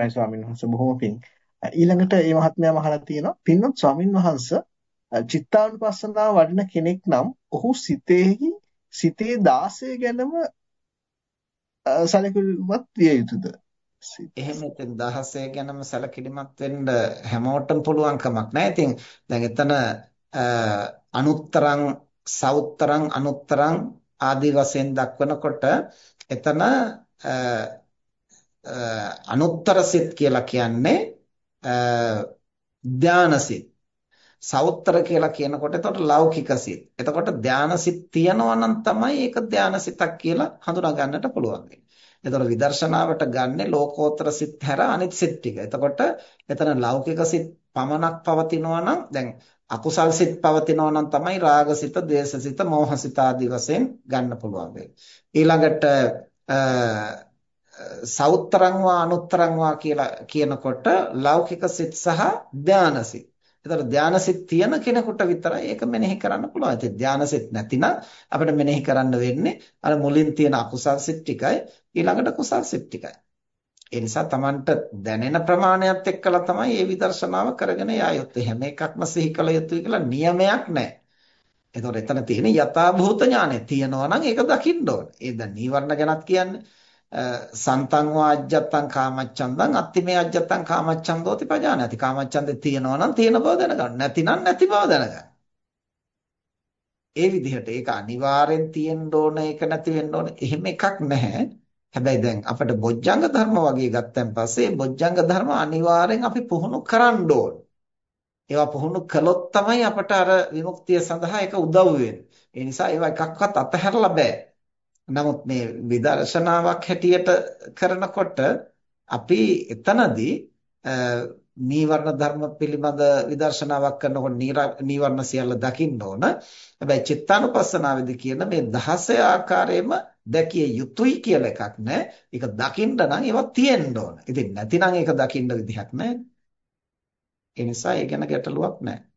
අවසරයි ස්වාමීන් වහන්සේ බොහොම පිං. ඊළඟට මේ මහත්මයාම අහලා තියෙනවා පින්වත් ස්වාමීන් වහන්සේ චිත්තානුපස්සනාව වඩන කෙනෙක් නම් ඔහු සිතෙහි සිතේ 16 ගැනම සැලකිලිමත් විය යුතුද? එහෙම ඉතින් 16 ගැනම සැලකිලිමත් වෙන්න හැමෝටම පුළුවන් කමක් නැහැ. ඉතින් දැන් එතන අනුත්තරං සවුත්තරං අනුත්තරං ආදී වශයෙන් දක්වනකොට එතන අනුත්තර සිත් කියලා කියන්නේ ධානසිත. සවුත්තර කියලා කියනකොට එතකොට ලෞකික සිත්. එතකොට ධානසිත තියනවා නම් තමයි ඒක ධානසිතක් කියලා හඳුනා ගන්නට පුළුවන්. එතකොට විදර්ශනාවට ගන්නෙ ලෝකෝත්තර සිත් හැර අනිත් සිත් ටික. එතකොට එතන ලෞකික සිත් පමණක් පවතිනවා නම් දැන් අකුසල් සිත් පවතිනවා නම් තමයි රාගසිත, ද්වේෂසිත, මෝහසිත ආදී වශයෙන් ගන්න පුළුවන් ඊළඟට සවුත්තරං වා අනුත්තරං වා කියලා කියනකොට ලෞකික සිත් සහ ධානසිත. ඒතර ධානසිත තියෙන කෙනෙකුට විතරයි ඒක මෙනෙහි කරන්න පුළුවන්. ඉතින් ධානසිත නැතිනම් අපිට මෙනෙහි කරන්න වෙන්නේ අර මුලින් තියෙන අකුසල් සිත් ටිකයි ඊළඟට කුසල් සිත් ටිකයි. ඒ නිසා Tamanට දැනෙන ප්‍රමාණයත් එක්කලා තමයි මේ විදර්ශනාව කරගෙන යා යුත්තේ. හැම එකක්ම සිහි කළ යුතුයි කියලා නියමයක් නැහැ. එතකොට එතන තියෙන යථාභූත ඥානය තියෙනවා නම් ඒක දකින්න ඕනේ. ඒ දැන් නීවරණ ගැනත් කියන්නේ සන්තං වාජ්ජත්තං කාමච්ඡන්දං අත්තිමේ අජ්ජත්තං කාමච්ඡන්දෝති පජානාති. කාමච්ඡන්දේ තියෙනවා නම් තියෙන බව දැනගන්න. නැතිනම් නැති බව දැනගන්න. ඒ විදිහට ඒක අනිවාර්යෙන් තියෙන්න ඕන ඒක නැති වෙන්න ඕන. එහෙම එකක් නැහැ. හැබැයි දැන් අපිට බොජ්ජංග ධර්ම වගේ ගත්තන් පස්සේ බොජ්ජංග ධර්ම අනිවාර්යෙන් අපි පුහුණු කරන්න ඕන. ඒවා පුහුණු කළොත් තමයි අපට අර විමුක්තිය සඳහා ඒක උදව් වෙන්නේ. ඒ නිසා ඒවා එකක්වත් අතහැරලා බෑ. නමුත් මේ විදර්ශනාවක් හැටියට කරනකොට අපි එතනදී නීවරණ ධර්ම පිළිබඳ විදර්ශනාවක් කරනකොට නීවරණ සියල්ල දකින්න ඕන. හැබැයි චිත්තානුපස්සනාවේදී කියන මේ 16 ආකාරයෙන්ම දැකිය යුතුයි කියලා එකක් නැහැ. ඒක දකින්න නම් ඒවා තියෙන්න ඕන. ඉතින් නැතිනම් ඒක දකින්න විදිහක් නැහැ. ඒ නිසා ඒ ගැන ගැටලුවක් නැහැ.